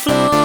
floor.